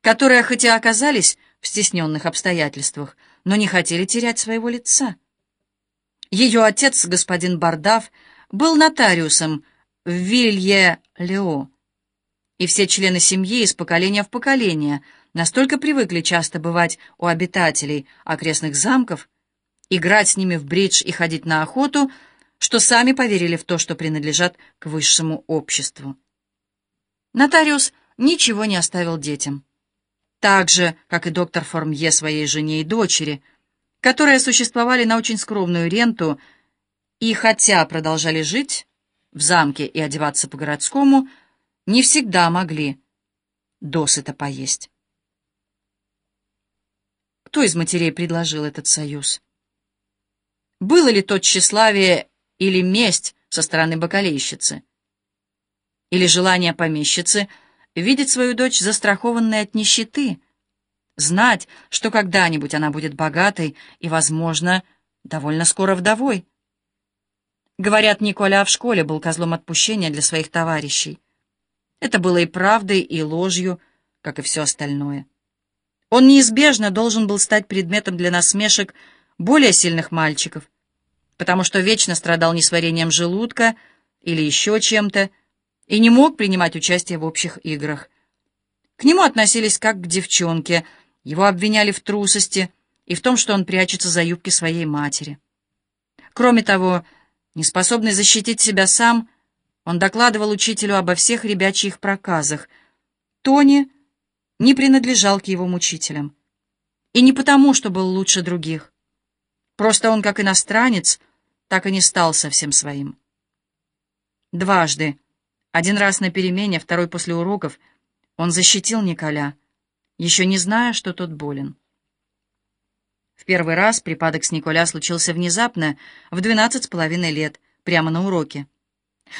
которые хоть и оказались в стесненных обстоятельствах, но не хотели терять своего лица. Ее отец, господин Бардав, был нотариусом в Вилье-Лео, и все члены семьи из поколения в поколение настолько привыкли часто бывать у обитателей окрестных замков, играть с ними в бридж и ходить на охоту, что сами поверили в то, что принадлежат к высшему обществу. Нотариус ничего не оставил детям. Так же, как и доктор Формье своей жене и дочери, которые существовали на очень скромную ренту и, хотя продолжали жить в замке и одеваться по-городскому, не всегда могли досыта поесть. Кто из матерей предложил этот союз? Было ли то тщеславие или месть со стороны бакалейщицы? Или желание помещицы видеть свою дочь застрахованной от нищеты, знать, что когда-нибудь она будет богатой и, возможно, довольно скоро вдовой. Говорят, Николя в школе был козлом отпущения для своих товарищей. Это было и правдой, и ложью, как и все остальное. Он неизбежно должен был стать предметом для насмешек более сильных мальчиков, потому что вечно страдал несварением желудка или еще чем-то, и не мог принимать участие в общих играх. К нему относились как к девчонке, его обвиняли в трусости и в том, что он прячется за юбки своей матери. Кроме того, неспособный защитить себя сам, он докладывал учителю обо всех ребячьих проказах. Тони не принадлежал к его мучителям. И не потому, что был лучше других. Просто он, как иностранец, так и не стал совсем своим. Дважды один раз на перемене, второй после уроков, он защитил Николя, еще не зная, что тот болен. В первый раз припадок с Николя случился внезапно, в двенадцать с половиной лет, прямо на уроке.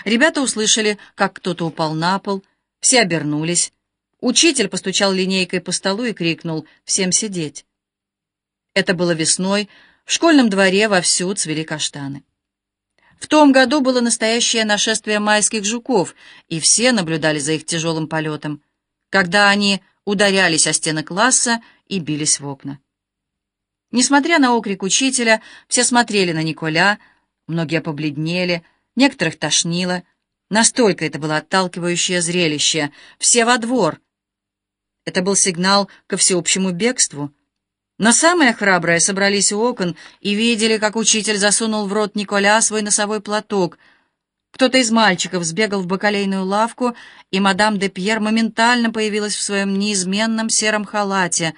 Ребята услышали, как кто-то упал на пол, все обернулись. Учитель постучал линейкой по столу и крикнул «Всем сидеть!». Это было весной, в школьном дворе вовсю цвели каштаны. В том году было настоящее нашествие майских жуков, и все наблюдали за их тяжелым полетом, когда они ударялись о стены класса и бились в окна. Несмотря на окрик учителя, все смотрели на Николя, многие побледнели, некоторых тошнило. Настолько это было отталкивающее зрелище. Все во двор. Это был сигнал ко всеобщему бегству — но самые храбрые собрались у окон и видели, как учитель засунул в рот Николя свой носовой платок. Кто-то из мальчиков сбегал в бакалейную лавку, и мадам де Пьер моментально появилась в своем неизменном сером халате.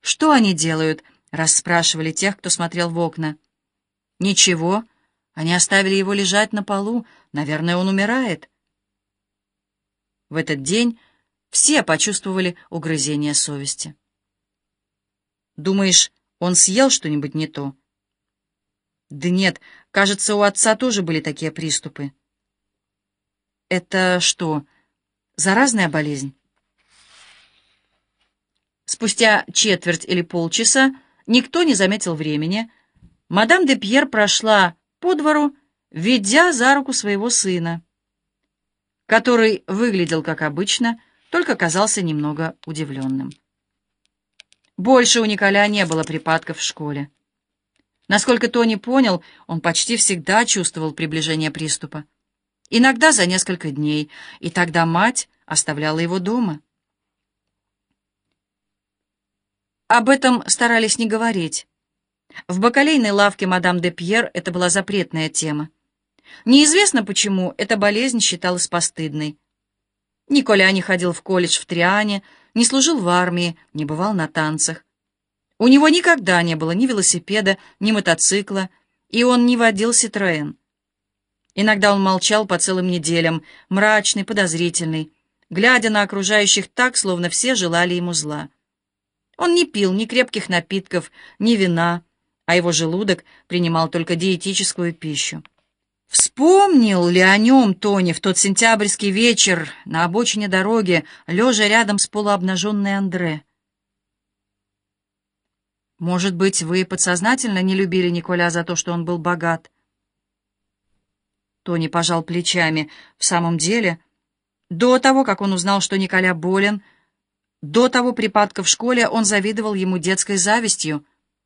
«Что они делают?» — расспрашивали тех, кто смотрел в окна. «Ничего. Они оставили его лежать на полу. Наверное, он умирает». В этот день все почувствовали угрызение совести. Думаешь, он съел что-нибудь не то? Да нет, кажется, у отца тоже были такие приступы. Это что, заразная болезнь? Спустя четверть или полчаса никто не заметил времени. Мадам де Пьер прошла по двору, ведя за руку своего сына, который выглядел как обычно, только казался немного удивленным. Больше у Николя не было припадков в школе. Насколько Тони понял, он почти всегда чувствовал приближение приступа. Иногда за несколько дней, и тогда мать оставляла его дома. Об этом старались не говорить. В бакалейной лавке мадам де Пьер это была запретная тема. Неизвестно почему эта болезнь считалась постыдной. Николя не ходил в колледж в Триане, не служил в армии, не бывал на танцах. У него никогда не было ни велосипеда, ни мотоцикла, и он не водил Ситроэн. Иногда он молчал по целым неделям, мрачный, подозрительный, глядя на окружающих так, словно все желали ему зла. Он не пил ни крепких напитков, ни вина, а его желудок принимал только диетическую пищу. Вспомнил ли о нем Тони в тот сентябрьский вечер на обочине дороги, лежа рядом с полуобнаженной Андре? Может быть, вы подсознательно не любили Николя за то, что он был богат? Тони пожал плечами. В самом деле, до того, как он узнал, что Николя болен, До того припадка в школе он завидовал ему детской завистью —